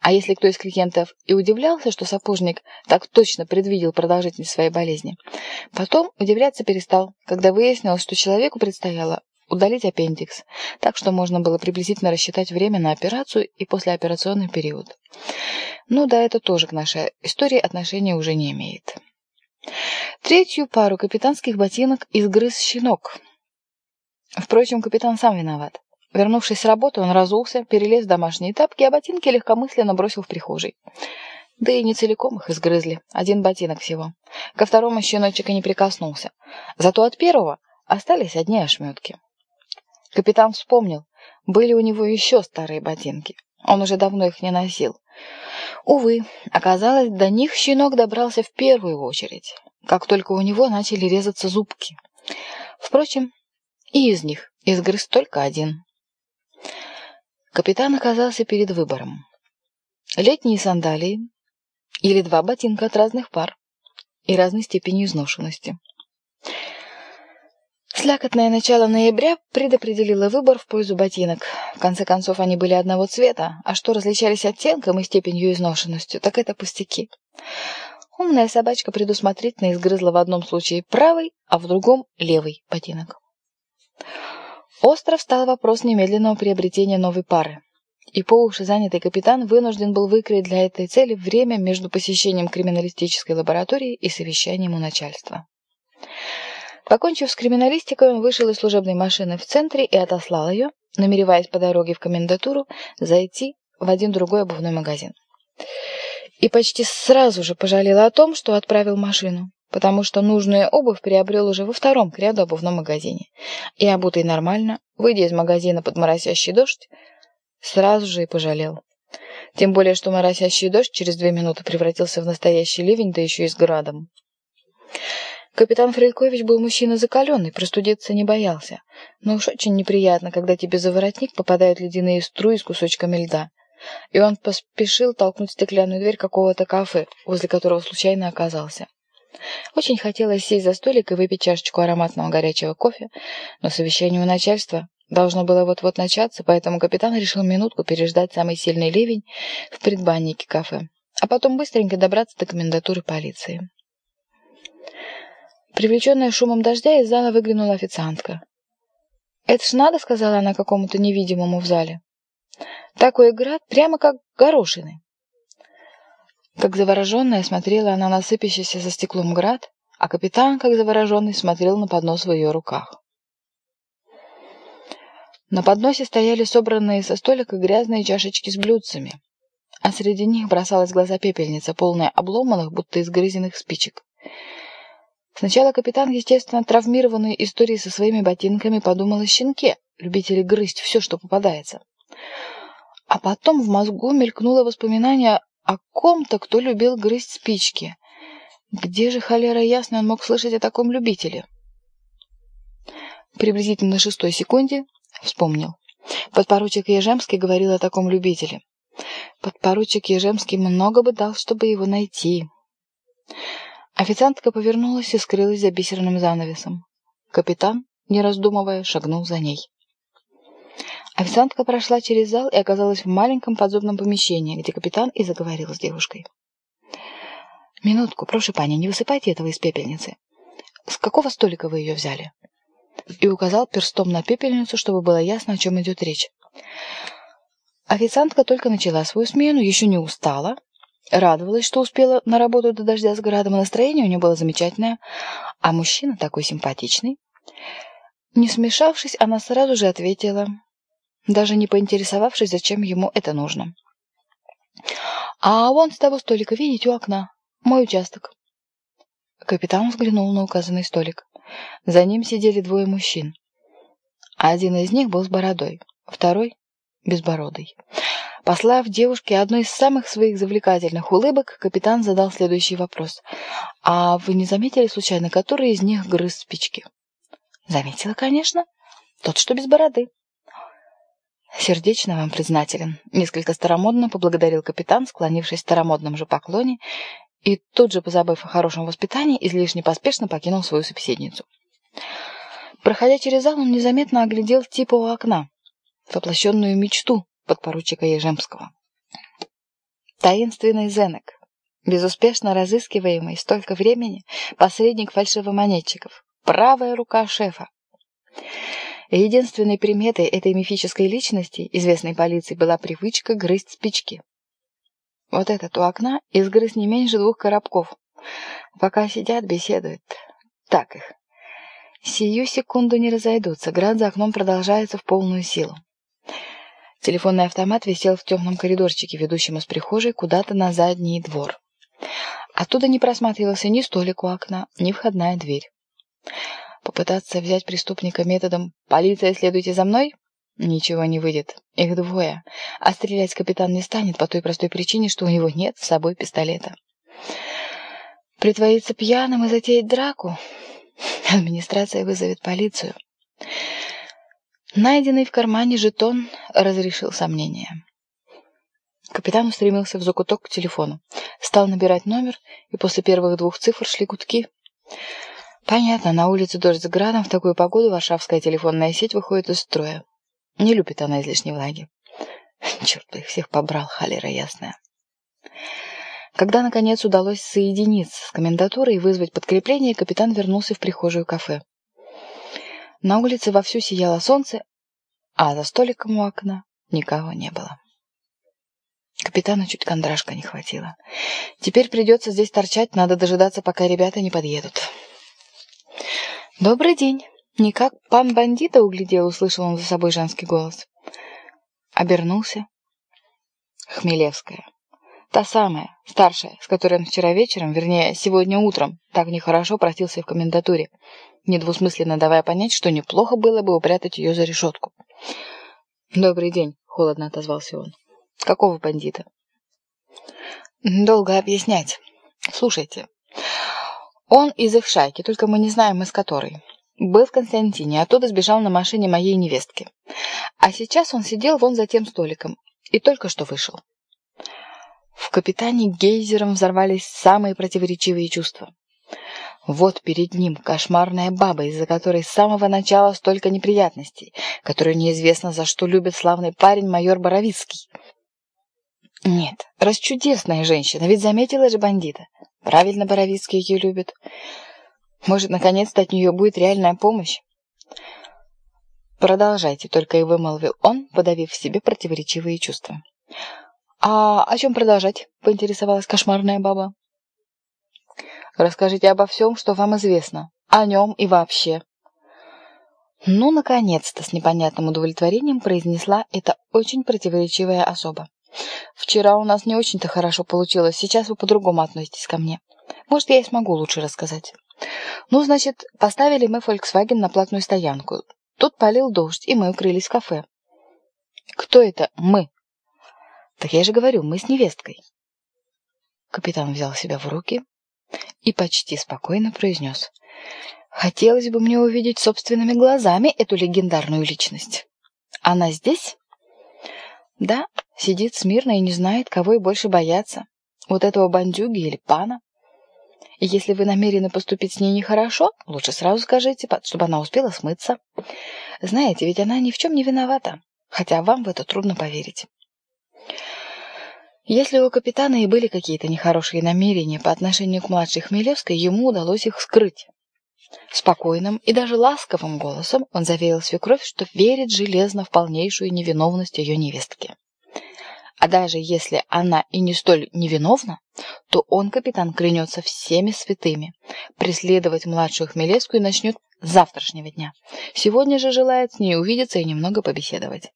А если кто из клиентов и удивлялся, что сапожник так точно предвидел продолжительность своей болезни, потом удивляться перестал, когда выяснилось, что человеку предстояло удалить аппендикс, так что можно было приблизительно рассчитать время на операцию и послеоперационный период. Ну да, это тоже к нашей истории отношения уже не имеет. Третью пару капитанских ботинок изгрыз щенок. Впрочем, капитан сам виноват. Вернувшись с работы, он разулся, перелез в домашние тапки, а ботинки легкомысленно бросил в прихожей. Да и не целиком их изгрызли, один ботинок всего. Ко второму щеночек и не прикоснулся. Зато от первого остались одни ошметки. Капитан вспомнил, были у него еще старые ботинки. Он уже давно их не носил. Увы, оказалось, до них щенок добрался в первую очередь, как только у него начали резаться зубки. Впрочем, и из них изгрыз только один. Капитан оказался перед выбором. Летние сандалии или два ботинка от разных пар и разной степени изношенности. Слякотное начало ноября предопределило выбор в пользу ботинок. В конце концов, они были одного цвета, а что различались оттенком и степенью изношенностью, так это пустяки. Умная собачка предусмотрительно изгрызла в одном случае правый, а в другом левый ботинок. Остро встал вопрос немедленного приобретения новой пары. И по уши занятый капитан вынужден был выкроить для этой цели время между посещением криминалистической лаборатории и совещанием у начальства. Покончив с криминалистикой, он вышел из служебной машины в центре и отослал ее, намереваясь по дороге в комендатуру зайти в один другой обувной магазин. И почти сразу же пожалел о том, что отправил машину, потому что нужную обувь приобрел уже во втором к ряду обувном магазине. И обутый нормально, выйдя из магазина под моросящий дождь, сразу же и пожалел. Тем более, что моросящий дождь через две минуты превратился в настоящий ливень, да еще и с градом. Капитан Фрелькович был мужчина закаленный, простудиться не боялся. Но уж очень неприятно, когда тебе за воротник попадают ледяные струи с кусочками льда. И он поспешил толкнуть стеклянную дверь какого-то кафе, возле которого случайно оказался. Очень хотелось сесть за столик и выпить чашечку ароматного горячего кофе, но совещание у начальства должно было вот-вот начаться, поэтому капитан решил минутку переждать самый сильный ливень в предбаннике кафе, а потом быстренько добраться до комендатуры полиции. Привлеченная шумом дождя, из зала выглянула официантка. «Это ж надо», — сказала она какому-то невидимому в зале. «Такой град, прямо как горошины». Как завороженная смотрела она на сыпящийся за стеклом град, а капитан, как завороженный, смотрел на поднос в ее руках. На подносе стояли собранные со столика грязные чашечки с блюдцами, а среди них бросалась в глаза пепельница, полная обломанных, будто изгрызенных спичек. Сначала капитан, естественно, травмированный историей со своими ботинками, подумал о щенке, любителе грызть все, что попадается. А потом в мозгу мелькнуло воспоминание о ком-то, кто любил грызть спички. Где же, холера ясно, он мог слышать о таком любителе? Приблизительно на шестой секунде вспомнил. Подпоручик Ежемский говорил о таком любителе. Подпоручик Ежемский много бы дал, чтобы его найти. Официантка повернулась и скрылась за бисерным занавесом. Капитан, не раздумывая, шагнул за ней. Официантка прошла через зал и оказалась в маленьком подзобном помещении, где капитан и заговорил с девушкой. «Минутку, прошу, пани, не высыпайте этого из пепельницы. С какого столика вы ее взяли?» И указал перстом на пепельницу, чтобы было ясно, о чем идет речь. Официантка только начала свою смену, еще не устала, Радовалась, что успела на работу до дождя с градом, и настроение у нее было замечательное. А мужчина такой симпатичный. Не смешавшись, она сразу же ответила, даже не поинтересовавшись, зачем ему это нужно. «А вон с того столика, видите, у окна. Мой участок». Капитан взглянул на указанный столик. За ним сидели двое мужчин. Один из них был с бородой, второй — безбородый. Послав девушке одну из самых своих завлекательных улыбок, капитан задал следующий вопрос. «А вы не заметили, случайно, который из них грыз спички?» «Заметила, конечно. Тот, что без бороды». «Сердечно вам признателен», — несколько старомодно поблагодарил капитан, склонившись в старомодном же поклоне, и тут же, позабыв о хорошем воспитании, излишне поспешно покинул свою собеседницу. Проходя через зал, он незаметно оглядел типа у окна, воплощенную мечту, подпоручика Ежемского. таинственный Зенек, безуспешно разыскиваемый столько времени посредник фальшивомонетчиков, правая рука шефа. Единственной приметой этой мифической личности, известной полиции, была привычка грызть спички. Вот этот у окна изгрыз не меньше двух коробков. Пока сидят, беседуют. Так их. Сию секунду не разойдутся, град за окном продолжается в полную силу. Телефонный автомат висел в темном коридорчике, ведущем из прихожей куда-то на задний двор. Оттуда не просматривался ни столик у окна, ни входная дверь. Попытаться взять преступника методом «Полиция, следуйте за мной» ничего не выйдет. Их двое. А стрелять капитан не станет по той простой причине, что у него нет с собой пистолета. Притвориться пьяным и затеять драку? Администрация вызовет полицию. Найденный в кармане жетон разрешил сомнения. Капитан устремился в закуток к телефону. Стал набирать номер, и после первых двух цифр шли гудки. Понятно, на улице дождь с градом, в такую погоду варшавская телефонная сеть выходит из строя. Не любит она излишней влаги. Черт бы их всех побрал, холера ясная. Когда, наконец, удалось соединиться с комендатурой и вызвать подкрепление, капитан вернулся в прихожую кафе. На улице вовсю сияло солнце, а за столиком у окна никого не было. Капитану чуть кондрашка не хватило. Теперь придется здесь торчать, надо дожидаться, пока ребята не подъедут. «Добрый день!» Никак пан бандита углядел, услышал он за собой женский голос. Обернулся. Хмелевская. Та самая, старшая, с которой он вчера вечером, вернее, сегодня утром, так нехорошо простился в комендатуре, недвусмысленно давая понять, что неплохо было бы упрятать ее за решетку. «Добрый день», — холодно отозвался он. «Какого бандита?» «Долго объяснять. Слушайте, он из их шайки, только мы не знаем, из которой. Был в Константине, оттуда сбежал на машине моей невестки. А сейчас он сидел вон за тем столиком и только что вышел. В капитане гейзером взорвались самые противоречивые чувства. Вот перед ним кошмарная баба, из-за которой с самого начала столько неприятностей, которую неизвестно за что любит славный парень майор Боровицкий. Нет, расчудесная женщина, ведь заметила же бандита. Правильно Боровицкий ее любит. Может, наконец-то от нее будет реальная помощь? Продолжайте, только и вымолвил он, подавив в себе противоречивые чувства. «А о чем продолжать?» — поинтересовалась кошмарная баба. «Расскажите обо всем, что вам известно. О нем и вообще». Ну, наконец-то, с непонятным удовлетворением произнесла эта очень противоречивая особа. «Вчера у нас не очень-то хорошо получилось, сейчас вы по-другому относитесь ко мне. Может, я и смогу лучше рассказать. Ну, значит, поставили мы Volkswagen на платную стоянку. Тут полил дождь, и мы укрылись в кафе». «Кто это «мы»?» Так я же говорю, мы с невесткой. Капитан взял себя в руки и почти спокойно произнес. Хотелось бы мне увидеть собственными глазами эту легендарную личность. Она здесь? Да, сидит смирно и не знает, кого и больше бояться. Вот этого бандюги или пана. И если вы намерены поступить с ней нехорошо, лучше сразу скажите, чтобы она успела смыться. Знаете, ведь она ни в чем не виновата, хотя вам в это трудно поверить. Если у капитана и были какие-то нехорошие намерения по отношению к младшей Хмелевской, ему удалось их скрыть. Спокойным и даже ласковым голосом он заверил свекровь, что верит железно в полнейшую невиновность ее невестки. А даже если она и не столь невиновна, то он, капитан, клянется всеми святыми. Преследовать младшую Хмелевскую начнет завтрашнего дня. Сегодня же желает с ней увидеться и немного побеседовать.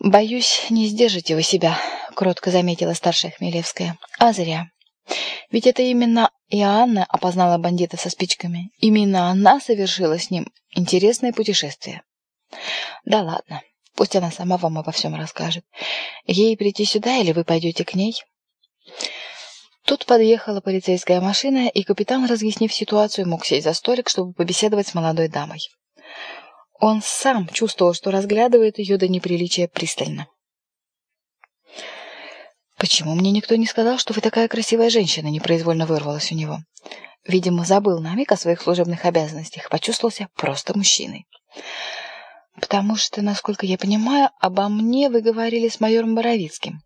«Боюсь, не сдержите вы себя», — кротко заметила старшая Хмелевская. «А зря. Ведь это именно Иоанна опознала бандита со спичками. Именно она совершила с ним интересное путешествие». «Да ладно, пусть она сама вам обо всем расскажет. Ей прийти сюда или вы пойдете к ней?» Тут подъехала полицейская машина, и капитан, разъяснив ситуацию, мог сесть за столик, чтобы побеседовать с молодой дамой. Он сам чувствовал, что разглядывает ее до неприличия пристально. «Почему мне никто не сказал, что вы такая красивая женщина?» непроизвольно вырвалась у него. Видимо, забыл на миг о своих служебных обязанностях, почувствовался просто мужчиной. «Потому что, насколько я понимаю, обо мне вы говорили с майором Боровицким».